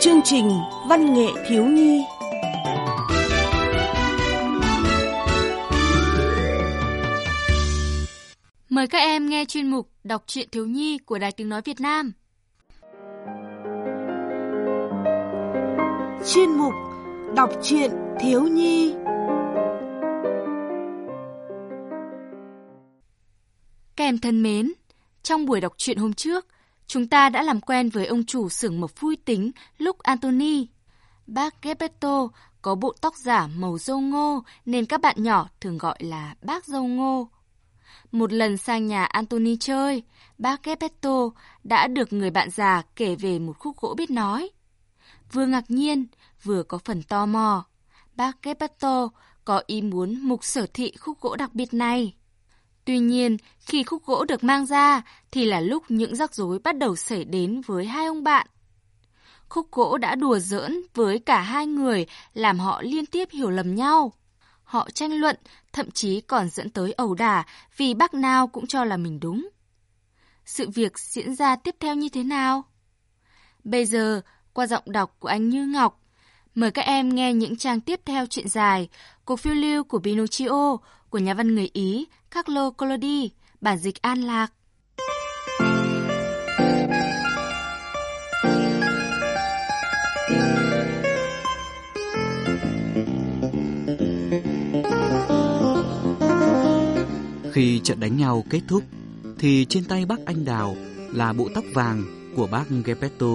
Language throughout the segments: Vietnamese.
Chương trình Văn nghệ thiếu nhi Mời các em nghe chuyên mục Đọc truyện thiếu nhi của Đài Tiếng Nói Việt Nam. Chuyên mục Đọc truyện thiếu nhi Các em thân mến, trong buổi đọc truyện hôm trước, chúng ta đã làm quen với ông chủ xưởng mộc vui tính Lúc Anthony. Bác Gepetto có bộ tóc giả màu dâu ngô nên các bạn nhỏ thường gọi là bác dâu ngô. Một lần sang nhà Anthony chơi, bác Gepetto đã được người bạn già kể về một khúc gỗ biết nói. Vừa ngạc nhiên, vừa có phần tò mò. Bác Gepetto có ý muốn mục sở thị khúc gỗ đặc biệt này. Tuy nhiên, khi khúc gỗ được mang ra thì là lúc những rắc rối bắt đầu xảy đến với hai ông bạn. Khúc gỗ đã đùa giỡn với cả hai người làm họ liên tiếp hiểu lầm nhau. Họ tranh luận, thậm chí còn dẫn tới ẩu đả vì bác nào cũng cho là mình đúng. Sự việc diễn ra tiếp theo như thế nào? Bây giờ, qua giọng đọc của anh Như Ngọc, mời các em nghe những trang tiếp theo chuyện dài, cuộc phiêu lưu của Pinocchio của nhà văn người Ý Carlo Collodi, bản dịch An Lạc. Khi trận đánh nhau kết thúc, thì trên tay bác anh Đào là bộ tóc vàng của bác Gepetto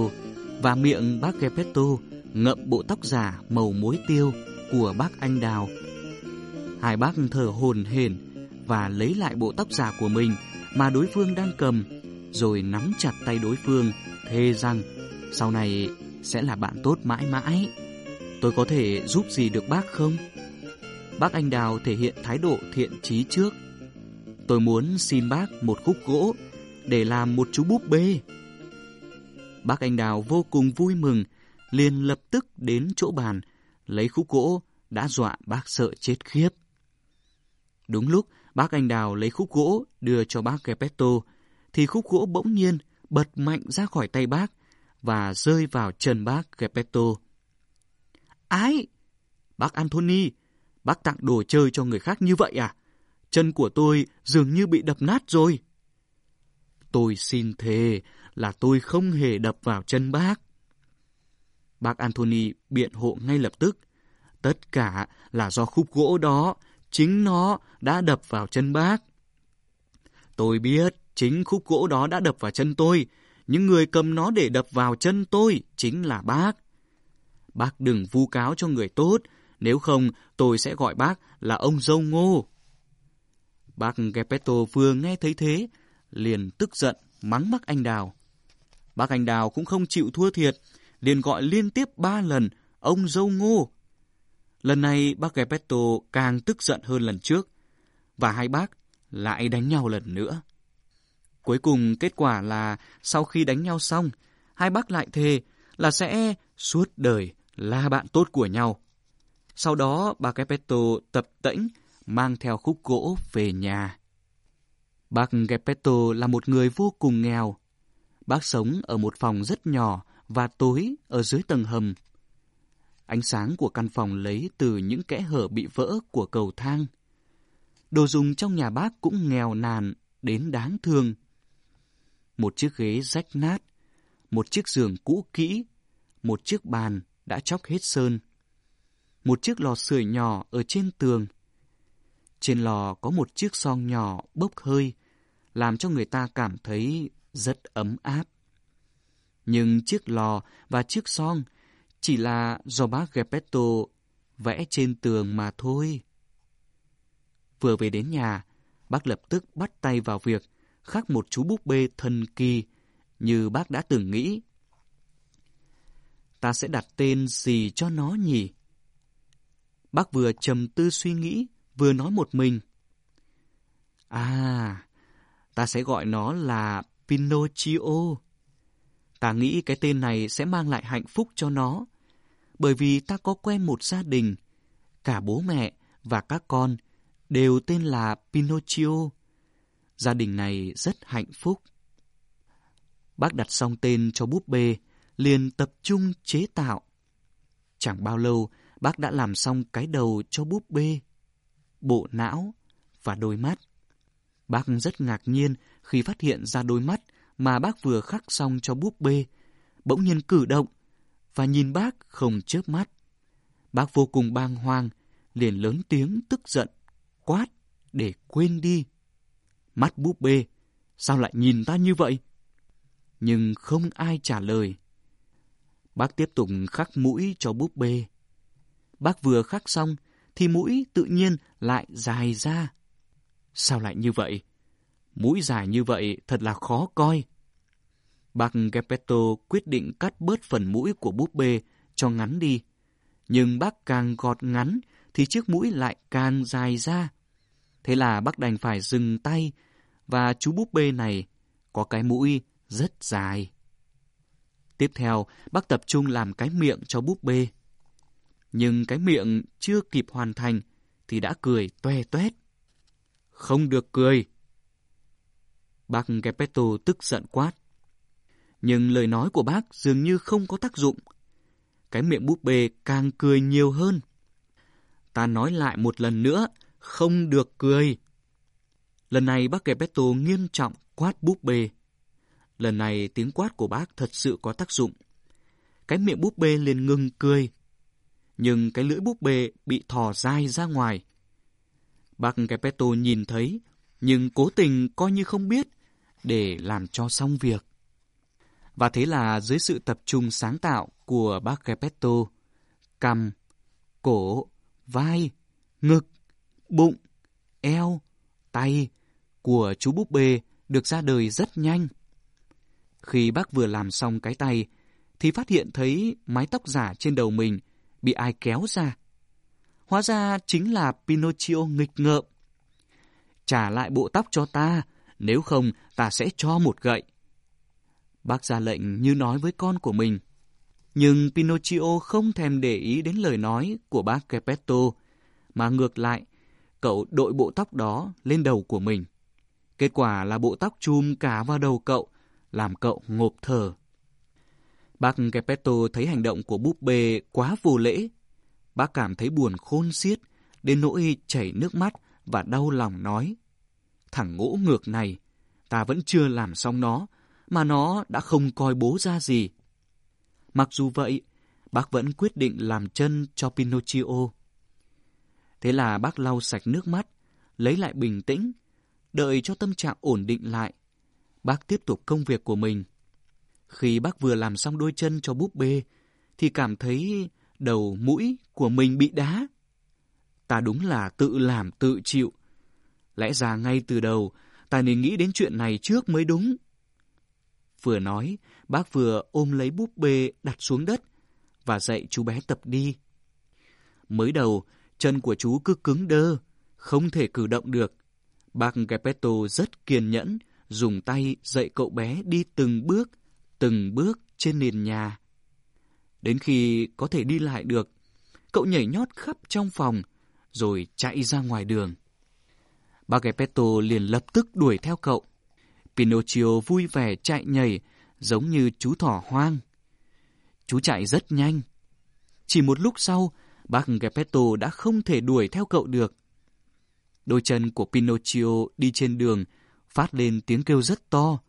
và miệng bác Gepetto ngậm bộ tóc giả màu muối tiêu của bác anh Đào. Hai bác thở hồn hển và lấy lại bộ tóc giả của mình mà đối phương đang cầm, rồi nắm chặt tay đối phương, thề rằng sau này sẽ là bạn tốt mãi mãi. Tôi có thể giúp gì được bác không? Bác anh Đào thể hiện thái độ thiện chí trước. Tôi muốn xin bác một khúc gỗ để làm một chú búp bê. Bác anh Đào vô cùng vui mừng, liền lập tức đến chỗ bàn, lấy khúc gỗ đã dọa bác sợ chết khiếp. Đúng lúc bác anh Đào lấy khúc gỗ đưa cho bác Gepetto, thì khúc gỗ bỗng nhiên bật mạnh ra khỏi tay bác và rơi vào chân bác Gepetto. Ái! Bác Anthony, bác tặng đồ chơi cho người khác như vậy à? Chân của tôi dường như bị đập nát rồi. Tôi xin thề là tôi không hề đập vào chân bác. Bác Anthony biện hộ ngay lập tức. Tất cả là do khúc gỗ đó, chính nó đã đập vào chân bác. Tôi biết chính khúc gỗ đó đã đập vào chân tôi, những người cầm nó để đập vào chân tôi chính là bác. Bác đừng vu cáo cho người tốt, nếu không tôi sẽ gọi bác là ông dâu ngô. Bác Gepetto vừa nghe thấy thế, liền tức giận mắng bác anh Đào. Bác anh Đào cũng không chịu thua thiệt, liền gọi liên tiếp ba lần ông dâu ngô. Lần này bác Gepetto càng tức giận hơn lần trước, và hai bác lại đánh nhau lần nữa. Cuối cùng kết quả là sau khi đánh nhau xong, hai bác lại thề là sẽ suốt đời là bạn tốt của nhau. Sau đó bà Gepetto tập tễnh mang theo khúc gỗ về nhà. Bác Gepetto là một người vô cùng nghèo. Bác sống ở một phòng rất nhỏ và tối ở dưới tầng hầm. Ánh sáng của căn phòng lấy từ những kẽ hở bị vỡ của cầu thang. Đồ dùng trong nhà bác cũng nghèo nàn đến đáng thương. Một chiếc ghế rách nát, một chiếc giường cũ kỹ, một chiếc bàn đã chóc hết sơn. Một chiếc lò sưởi nhỏ ở trên tường. Trên lò có một chiếc son nhỏ bốc hơi, làm cho người ta cảm thấy rất ấm áp. Nhưng chiếc lò và chiếc son chỉ là do bác Gepetto vẽ trên tường mà thôi. Vừa về đến nhà, bác lập tức bắt tay vào việc khắc một chú búp bê thần kỳ như bác đã từng nghĩ. Ta sẽ đặt tên gì cho nó nhỉ? Bác vừa trầm tư suy nghĩ, vừa nói một mình. À, ta sẽ gọi nó là Pinocchio. Ta nghĩ cái tên này sẽ mang lại hạnh phúc cho nó, bởi vì ta có quen một gia đình, cả bố mẹ và các con đều tên là Pinocchio. Gia đình này rất hạnh phúc. Bác đặt xong tên cho búp bê, liền tập trung chế tạo. Chẳng bao lâu, bác đã làm xong cái đầu cho búp bê, bộ não và đôi mắt. Bác rất ngạc nhiên khi phát hiện ra đôi mắt mà bác vừa khắc xong cho búp bê, bỗng nhiên cử động và nhìn bác không chớp mắt. Bác vô cùng bàng hoàng, liền lớn tiếng tức giận, quát để quên đi. Mắt búp bê, sao lại nhìn ta như vậy? Nhưng không ai trả lời. Bác tiếp tục khắc mũi cho búp bê. Bác vừa khắc xong thì mũi tự nhiên lại dài ra. Sao lại như vậy? Mũi dài như vậy thật là khó coi. Bác Gepetto quyết định cắt bớt phần mũi của búp bê cho ngắn đi. Nhưng bác càng gọt ngắn thì chiếc mũi lại càng dài ra. Thế là bác đành phải dừng tay và chú búp bê này có cái mũi rất dài. Tiếp theo, bác tập trung làm cái miệng cho búp bê. Nhưng cái miệng chưa kịp hoàn thành thì đã cười toe toét. Không được cười. Bác Gepetto tức giận quát. Nhưng lời nói của bác dường như không có tác dụng. Cái miệng búp bê càng cười nhiều hơn. Ta nói lại một lần nữa, không được cười. Lần này bác Gepetto nghiêm trọng quát búp bê. Lần này tiếng quát của bác thật sự có tác dụng. Cái miệng búp bê liền ngừng cười. Nhưng cái lưỡi búp bê bị thò dai ra ngoài. Bác Gepetto nhìn thấy, nhưng cố tình coi như không biết, để làm cho xong việc. Và thế là dưới sự tập trung sáng tạo của bác Gepetto, cằm, cổ, vai, ngực, bụng, eo, tay của chú búp bê được ra đời rất nhanh. Khi bác vừa làm xong cái tay, thì phát hiện thấy mái tóc giả trên đầu mình bị ai kéo ra. Hóa ra chính là Pinocchio nghịch ngợm. Trả lại bộ tóc cho ta, nếu không ta sẽ cho một gậy. Bác ra lệnh như nói với con của mình. Nhưng Pinocchio không thèm để ý đến lời nói của bác Geppetto, mà ngược lại, cậu đội bộ tóc đó lên đầu của mình. Kết quả là bộ tóc chùm cả vào đầu cậu, làm cậu ngộp thở. Bác Geppetto thấy hành động của búp bê quá vô lễ. Bác cảm thấy buồn khôn xiết, đến nỗi chảy nước mắt và đau lòng nói. Thằng ngỗ ngược này, ta vẫn chưa làm xong nó, mà nó đã không coi bố ra gì. Mặc dù vậy, bác vẫn quyết định làm chân cho Pinocchio. Thế là bác lau sạch nước mắt, lấy lại bình tĩnh, đợi cho tâm trạng ổn định lại. Bác tiếp tục công việc của mình. Khi bác vừa làm xong đôi chân cho búp bê, thì cảm thấy đầu mũi của mình bị đá. Ta đúng là tự làm tự chịu. Lẽ ra ngay từ đầu, ta nên nghĩ đến chuyện này trước mới đúng. Vừa nói, bác vừa ôm lấy búp bê đặt xuống đất và dạy chú bé tập đi. Mới đầu, chân của chú cứ cứng đơ, không thể cử động được. Bác Gepetto rất kiên nhẫn, dùng tay dạy cậu bé đi từng bước, từng bước trên nền nhà. Đến khi có thể đi lại được, cậu nhảy nhót khắp trong phòng, rồi chạy ra ngoài đường. Bác Gepetto liền lập tức đuổi theo cậu. Pinocchio vui vẻ chạy nhảy, giống như chú thỏ hoang. Chú chạy rất nhanh. Chỉ một lúc sau, bác Geppetto đã không thể đuổi theo cậu được. Đôi chân của Pinocchio đi trên đường phát lên tiếng kêu rất to,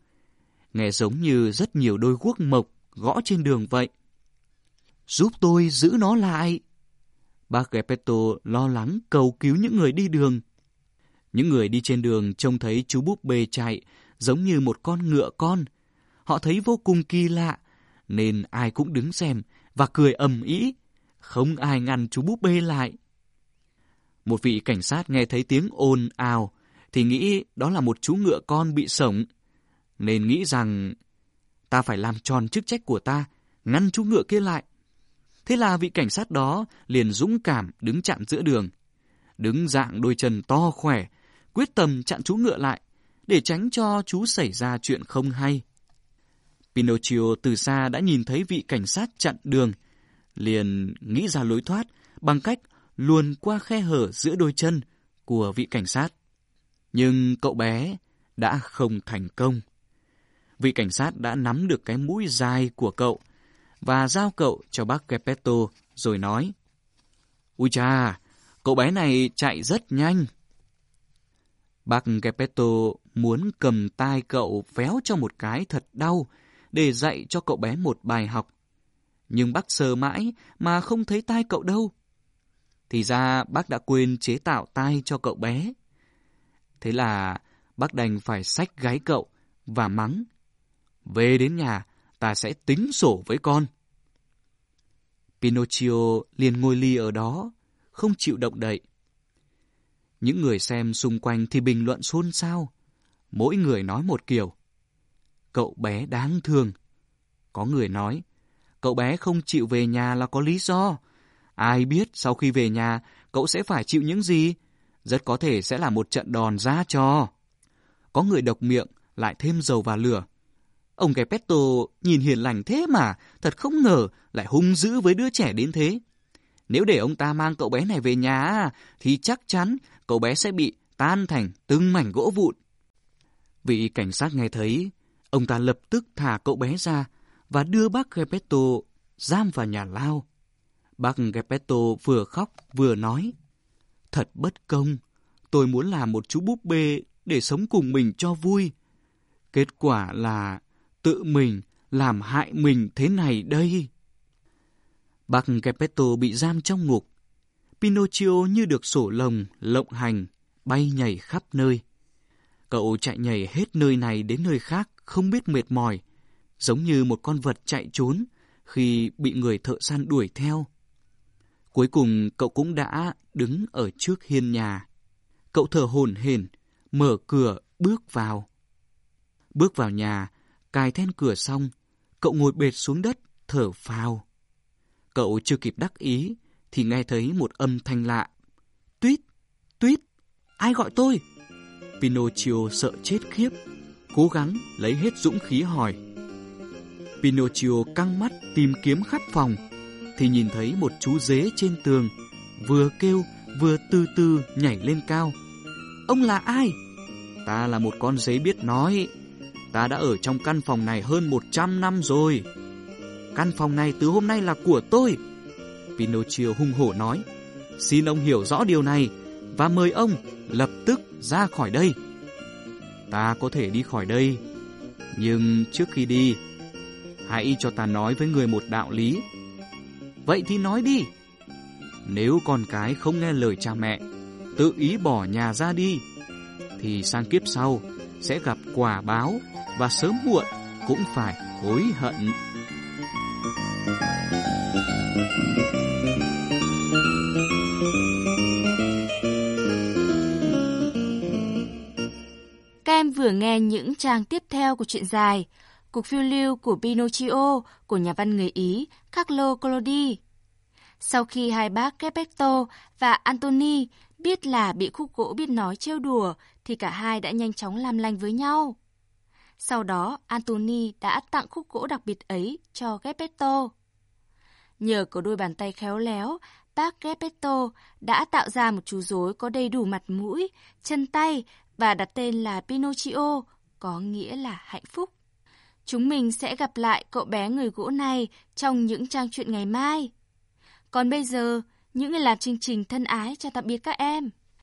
nghe giống như rất nhiều đôi guốc mộc gõ trên đường vậy. Giúp tôi giữ nó lại. Bác Geppetto lo lắng cầu cứu những người đi đường. Những người đi trên đường trông thấy chú búp bê chạy giống như một con ngựa con. Họ thấy vô cùng kỳ lạ, nên ai cũng đứng xem và cười ầm ĩ, không ai ngăn chú búp bê lại. Một vị cảnh sát nghe thấy tiếng ồn ào thì nghĩ đó là một chú ngựa con bị sổng, nên nghĩ rằng ta phải làm tròn chức trách của ta, ngăn chú ngựa kia lại. Thế là vị cảnh sát đó liền dũng cảm đứng chặn giữa đường, đứng dạng đôi chân to khỏe, quyết tâm chặn chú ngựa lại để tránh cho chú xảy ra chuyện không hay. Pinocchio từ xa đã nhìn thấy vị cảnh sát chặn đường, liền nghĩ ra lối thoát bằng cách luồn qua khe hở giữa đôi chân của vị cảnh sát. Nhưng cậu bé đã không thành công. Vị cảnh sát đã nắm được cái mũi dài của cậu và giao cậu cho bác Gepetto rồi nói Ui cha, cậu bé này chạy rất nhanh. Bác Gepetto muốn cầm tay cậu véo cho một cái thật đau để dạy cho cậu bé một bài học. Nhưng bác sờ mãi mà không thấy tai cậu đâu. Thì ra bác đã quên chế tạo tai cho cậu bé. Thế là bác đành phải xách gáy cậu và mắng. Về đến nhà, ta sẽ tính sổ với con. Pinocchio liền ngồi ly ở đó, không chịu động đậy. Những người xem xung quanh thì bình luận xôn xao. Mỗi người nói một kiểu. Cậu bé đáng thương. Có người nói, cậu bé không chịu về nhà là có lý do. Ai biết sau khi về nhà, cậu sẽ phải chịu những gì? Rất có thể sẽ là một trận đòn ra cho. Có người độc miệng, lại thêm dầu vào lửa. Ông Gepetto nhìn hiền lành thế mà, thật không ngờ lại hung dữ với đứa trẻ đến thế. Nếu để ông ta mang cậu bé này về nhà, thì chắc chắn cậu bé sẽ bị tan thành từng mảnh gỗ vụn. Vị cảnh sát nghe thấy, ông ta lập tức thả cậu bé ra và đưa bác Gepetto giam vào nhà lao. Bác Gepetto vừa khóc vừa nói, Thật bất công, tôi muốn làm một chú búp bê để sống cùng mình cho vui. Kết quả là tự mình làm hại mình thế này đây. Bác Gepetto bị giam trong ngục. Pinocchio như được sổ lồng, lộng hành, bay nhảy khắp nơi. Cậu chạy nhảy hết nơi này đến nơi khác, không biết mệt mỏi, giống như một con vật chạy trốn khi bị người thợ săn đuổi theo. Cuối cùng cậu cũng đã đứng ở trước hiên nhà. Cậu thở hổn hển, mở cửa bước vào. Bước vào nhà, cài then cửa xong, cậu ngồi bệt xuống đất, thở phào. Cậu chưa kịp đắc ý, thì nghe thấy một âm thanh lạ. Tuyết, tuyết, ai gọi tôi? Pinocchio sợ chết khiếp, cố gắng lấy hết dũng khí hỏi. Pinocchio căng mắt tìm kiếm khắp phòng, thì nhìn thấy một chú dế trên tường, vừa kêu vừa từ từ nhảy lên cao. Ông là ai? Ta là một con dế biết nói. Ta đã ở trong căn phòng này hơn 100 năm rồi. Căn phòng này từ hôm nay là của tôi. Pinocchio hung hổ nói. Xin ông hiểu rõ điều này và mời ông lập tức ra khỏi đây. Ta có thể đi khỏi đây, nhưng trước khi đi, hãy cho ta nói với người một đạo lý. Vậy thì nói đi. Nếu con cái không nghe lời cha mẹ, tự ý bỏ nhà ra đi, thì sang kiếp sau sẽ gặp quả báo và sớm muộn cũng phải hối hận. Thank you. Vừa nghe những trang tiếp theo của truyện dài Cuộc phiêu lưu của Pinocchio của nhà văn người Ý Carlo Collodi. Sau khi hai bác Gepetto và Antony biết là bị khúc gỗ biết nói trêu đùa thì cả hai đã nhanh chóng làm lành với nhau. Sau đó, Antony đã tặng khúc gỗ đặc biệt ấy cho Gepetto. Nhờ có đôi bàn tay khéo léo, bác Gepetto đã tạo ra một chú rối có đầy đủ mặt mũi, chân tay và đặt tên là Pinocchio, có nghĩa là hạnh phúc. Chúng mình sẽ gặp lại cậu bé người gỗ này trong những trang truyện ngày mai. Còn bây giờ, những người làm chương trình thân ái chào tạm biệt các em.